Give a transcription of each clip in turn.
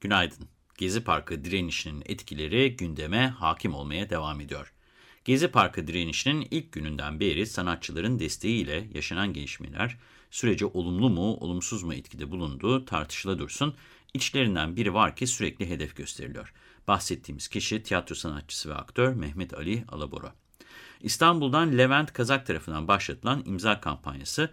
Günaydın. Gezi Parkı direnişinin etkileri gündeme hakim olmaya devam ediyor. Gezi Parkı direnişinin ilk gününden beri sanatçıların desteğiyle yaşanan gelişmeler sürece olumlu mu olumsuz mu etkide bulunduğu tartışıla dursun. İçlerinden biri var ki sürekli hedef gösteriliyor. Bahsettiğimiz kişi tiyatro sanatçısı ve aktör Mehmet Ali Alabora. İstanbul'dan Levent Kazak tarafından başlatılan imza kampanyası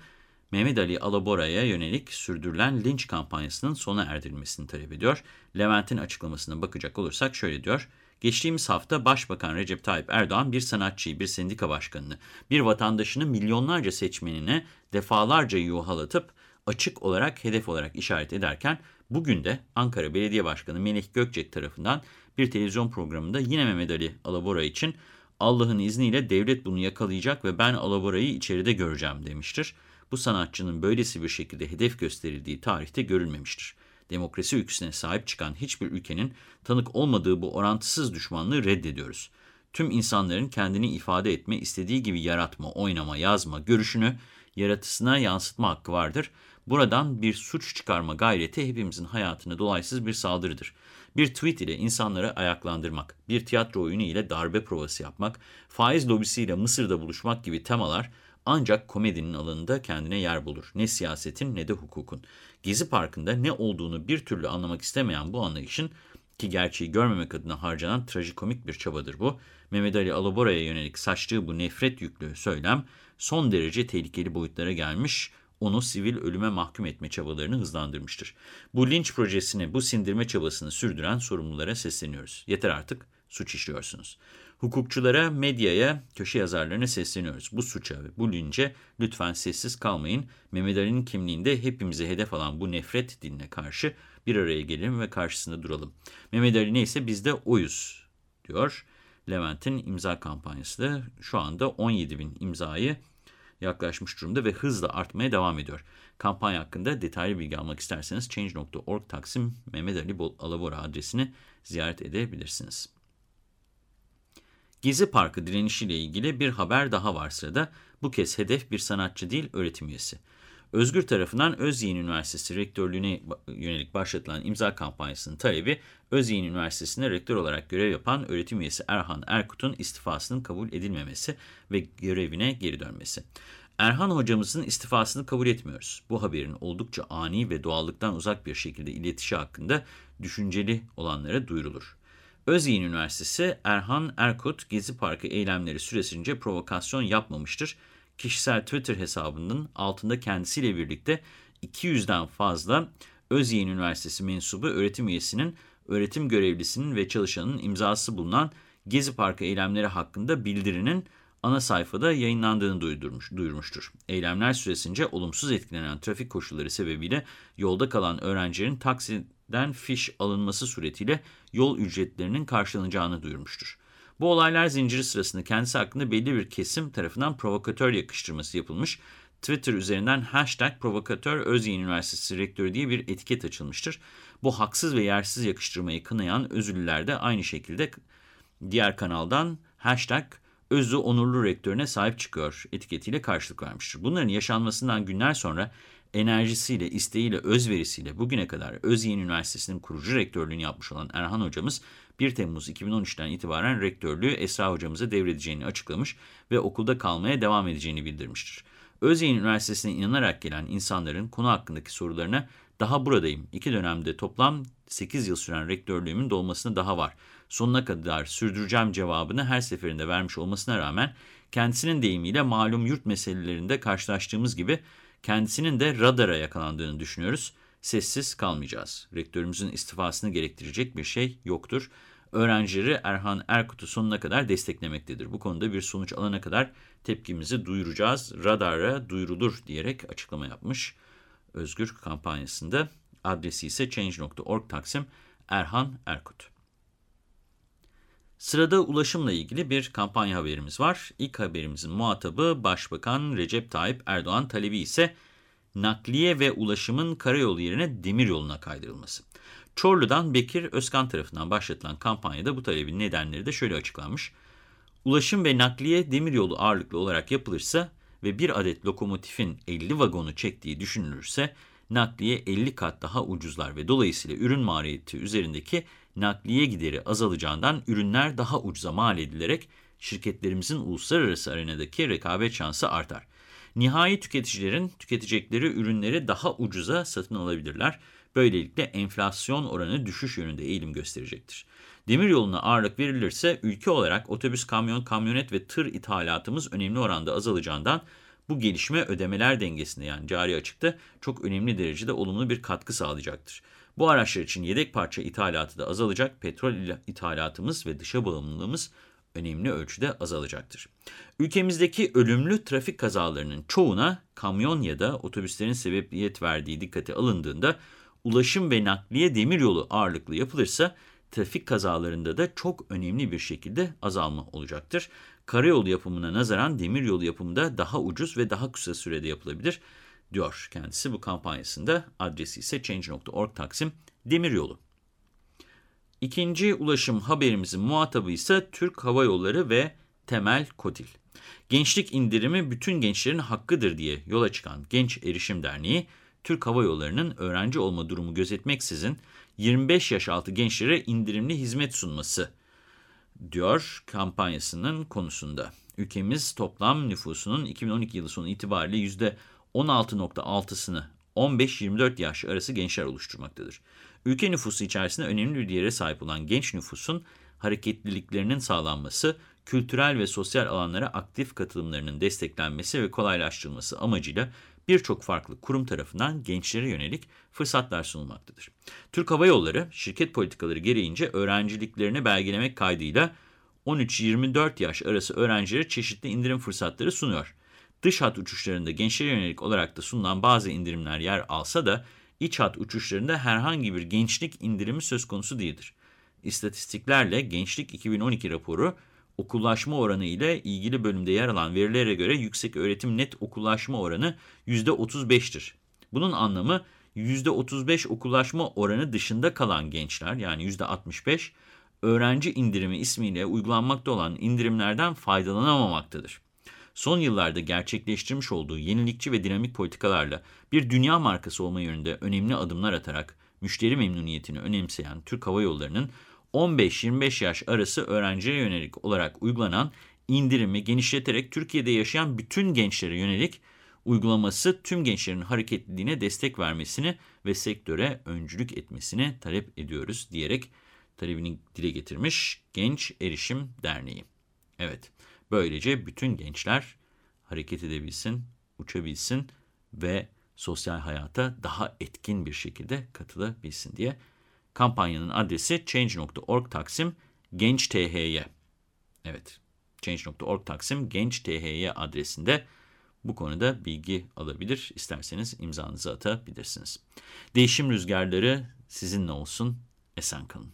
Mehmet Ali Alabora'ya yönelik sürdürülen linç kampanyasının sona erdirilmesini talep ediyor. Levent'in açıklamasına bakacak olursak şöyle diyor. Geçtiğimiz hafta Başbakan Recep Tayyip Erdoğan bir sanatçıyı, bir sendika başkanını, bir vatandaşını milyonlarca seçmenine defalarca yuhalatıp açık olarak hedef olarak işaret ederken bugün de Ankara Belediye Başkanı Melih Gökçek tarafından bir televizyon programında yine Mehmet Ali Alabora için Allah'ın izniyle devlet bunu yakalayacak ve ben Alabora'yı içeride göreceğim demiştir bu sanatçının böylesi bir şekilde hedef gösterildiği tarihte görülmemiştir. Demokrasi ülkesine sahip çıkan hiçbir ülkenin tanık olmadığı bu orantısız düşmanlığı reddediyoruz. Tüm insanların kendini ifade etme, istediği gibi yaratma, oynama, yazma, görüşünü yaratısına yansıtma hakkı vardır. Buradan bir suç çıkarma gayreti hepimizin hayatına dolaysız bir saldırıdır. Bir tweet ile insanları ayaklandırmak, bir tiyatro oyunu ile darbe provası yapmak, faiz lobisiyle Mısır'da buluşmak gibi temalar ancak komedinin alanında kendine yer bulur. Ne siyasetin ne de hukukun. Gezi Parkı'nda ne olduğunu bir türlü anlamak istemeyen bu anlayışın ki gerçeği görmemek adına harcanan trajikomik bir çabadır bu. Mehmet Ali Alabora'ya yönelik saçtığı bu nefret yüklü söylem son derece tehlikeli boyutlara gelmiş, onu sivil ölüme mahkum etme çabalarını hızlandırmıştır. Bu linç projesini, bu sindirme çabasını sürdüren sorumlulara sesleniyoruz. Yeter artık, suç işliyorsunuz. Hukukçulara, medyaya, köşe yazarlarına sesleniyoruz. Bu suça ve bu lince lütfen sessiz kalmayın. Mehmet Ali'nin kimliğinde hepimizi hedef alan bu nefret diline karşı bir araya gelelim ve karşısında duralım. Mehmet Ali neyse biz de oyuz diyor. Levent'in imza kampanyası da şu anda 17 bin imzayı yaklaşmış durumda ve hızla artmaya devam ediyor. Kampanya hakkında detaylı bilgi almak isterseniz change.org Taksim Mehmet Ali Alabora adresini ziyaret edebilirsiniz. Gezi Parkı direnişiyle ilgili bir haber daha var sırada. Bu kez hedef bir sanatçı değil, öğretim üyesi. Özgür tarafından Özyeğin Üniversitesi rektörlüğüne yönelik başlatılan imza kampanyasının talebi, Özyeğin Üniversitesi'nde rektör olarak görev yapan öğretim üyesi Erhan Erkut'un istifasının kabul edilmemesi ve görevine geri dönmesi. Erhan hocamızın istifasını kabul etmiyoruz. Bu haberin oldukça ani ve doğallıktan uzak bir şekilde iletişi hakkında düşünceli olanlara duyurulur. Özyeğin Üniversitesi Erhan Erkut Gezi Parkı eylemleri süresince provokasyon yapmamıştır. Kişisel Twitter hesabının altında kendisiyle birlikte 200'den fazla Özyeğin Üniversitesi mensubu öğretim üyesinin, öğretim görevlisinin ve çalışanın imzası bulunan Gezi Parkı eylemleri hakkında bildirinin ana sayfada yayınlandığını duyurmuş, duyurmuştur. Eylemler süresince olumsuz etkilenen trafik koşulları sebebiyle yolda kalan öğrencilerin taksiden fiş alınması suretiyle yol ücretlerinin karşılanacağını duyurmuştur. Bu olaylar zinciri sırasında kendisi hakkında belli bir kesim tarafından provokatör yakıştırması yapılmış. Twitter üzerinden hashtag provokatör Özyeğin Üniversitesi Rektörü diye bir etiket açılmıştır. Bu haksız ve yersiz yakıştırmayı kınayan özürlüler de aynı şekilde diğer kanaldan hashtag Özü onurlu rektörüne sahip çıkıyor etiketiyle karşılık vermiştir. Bunların yaşanmasından günler sonra enerjisiyle, isteğiyle, özverisiyle bugüne kadar Özyeğin Üniversitesi'nin kurucu rektörlüğünü yapmış olan Erhan hocamız 1 Temmuz 2013'ten itibaren rektörlüğü Esra hocamıza devredeceğini açıklamış ve okulda kalmaya devam edeceğini bildirmiştir. Özyeğin Üniversitesi'ne inanarak gelen insanların konu hakkındaki sorularına daha buradayım. İki dönemde toplam 8 yıl süren rektörlüğümün dolmasına daha var. Sonuna kadar sürdüreceğim cevabını her seferinde vermiş olmasına rağmen kendisinin deyimiyle malum yurt meselelerinde karşılaştığımız gibi kendisinin de radara yakalandığını düşünüyoruz. Sessiz kalmayacağız. Rektörümüzün istifasını gerektirecek bir şey yoktur. Öğrencileri Erhan Erkut'u sonuna kadar desteklemektedir. Bu konuda bir sonuç alana kadar tepkimizi duyuracağız. Radara duyurulur diyerek açıklama yapmış. Özgür kampanyasında Adresi ise change.org Taksim Erhan Erkut. Sırada ulaşımla ilgili bir kampanya haberimiz var. İlk haberimizin muhatabı Başbakan Recep Tayyip Erdoğan talebi ise nakliye ve ulaşımın karayolu yerine demiryoluna kaydırılması. Çorlu'dan Bekir Özkan tarafından başlatılan kampanyada bu talebin nedenleri de şöyle açıklanmış. Ulaşım ve nakliye demiryolu ağırlıklı olarak yapılırsa ve bir adet lokomotifin 50 vagonu çektiği düşünülürse nakliye 50 kat daha ucuzlar ve dolayısıyla ürün maliyeti üzerindeki nakliye gideri azalacağından ürünler daha ucuza mal edilerek şirketlerimizin uluslararası arenadaki rekabet şansı artar. Nihai tüketicilerin tüketecekleri ürünleri daha ucuza satın alabilirler. Böylelikle enflasyon oranı düşüş yönünde eğilim gösterecektir. Demiryoluna ağırlık verilirse ülke olarak otobüs, kamyon, kamyonet ve tır ithalatımız önemli oranda azalacağından bu gelişme ödemeler dengesinde yani cari açıkta çok önemli derecede olumlu bir katkı sağlayacaktır. Bu araçlar için yedek parça ithalatı da azalacak, petrol ithalatımız ve dışa bağımlılığımız önemli ölçüde azalacaktır. Ülkemizdeki ölümlü trafik kazalarının çoğuna kamyon ya da otobüslerin sebebiyet verdiği dikkate alındığında ulaşım ve nakliye demiryolu ağırlıklı yapılırsa trafik kazalarında da çok önemli bir şekilde azalma olacaktır. Karayolu yapımına nazaran demiryolu yapımı da daha ucuz ve daha kısa sürede yapılabilir diyor kendisi bu kampanyasında. Adresi ise change.org Taksim Demiryolu. İkinci ulaşım haberimizin muhatabı ise Türk Hava Yolları ve Temel Kotil. Gençlik indirimi bütün gençlerin hakkıdır diye yola çıkan Genç Erişim Derneği, Türk Hava Yolları'nın öğrenci olma durumu gözetmeksizin 25 yaş altı gençlere indirimli hizmet sunması diyor kampanyasının konusunda. Ülkemiz toplam nüfusunun 2012 yılı sonu itibariyle %16.6'sını 15-24 yaş arası gençler oluşturmaktadır. Ülke nüfusu içerisinde önemli bir yere sahip olan genç nüfusun hareketliliklerinin sağlanması, kültürel ve sosyal alanlara aktif katılımlarının desteklenmesi ve kolaylaştırılması amacıyla birçok farklı kurum tarafından gençlere yönelik fırsatlar sunulmaktadır. Türk Hava Yolları, şirket politikaları gereğince öğrenciliklerini belgelemek kaydıyla 13-24 yaş arası öğrencilere çeşitli indirim fırsatları sunuyor. Dış hat uçuşlarında gençlere yönelik olarak da sunulan bazı indirimler yer alsa da iç hat uçuşlarında herhangi bir gençlik indirimi söz konusu değildir. İstatistiklerle Gençlik 2012 raporu okullaşma oranı ile ilgili bölümde yer alan verilere göre yüksek öğretim net okullaşma oranı %35'tir. Bunun anlamı %35 okullaşma oranı dışında kalan gençler yani %65 öğrenci indirimi ismiyle uygulanmakta olan indirimlerden faydalanamamaktadır. Son yıllarda gerçekleştirmiş olduğu yenilikçi ve dinamik politikalarla bir dünya markası olma yönünde önemli adımlar atarak müşteri memnuniyetini önemseyen Türk Hava Yolları'nın 15-25 yaş arası öğrenciye yönelik olarak uygulanan indirimi genişleterek Türkiye'de yaşayan bütün gençlere yönelik uygulaması tüm gençlerin hareketliliğine destek vermesini ve sektöre öncülük etmesini talep ediyoruz diyerek talebini dile getirmiş Genç Erişim Derneği. Evet, böylece bütün gençler hareket edebilsin, uçabilsin ve sosyal hayata daha etkin bir şekilde katılabilsin diye Kampanyanın adresi change.org taksim genç. Evet, change.org taksim genç adresinde bu konuda bilgi alabilir. İsterseniz imzanızı atabilirsiniz. Değişim rüzgarları sizinle olsun. Esen kalın.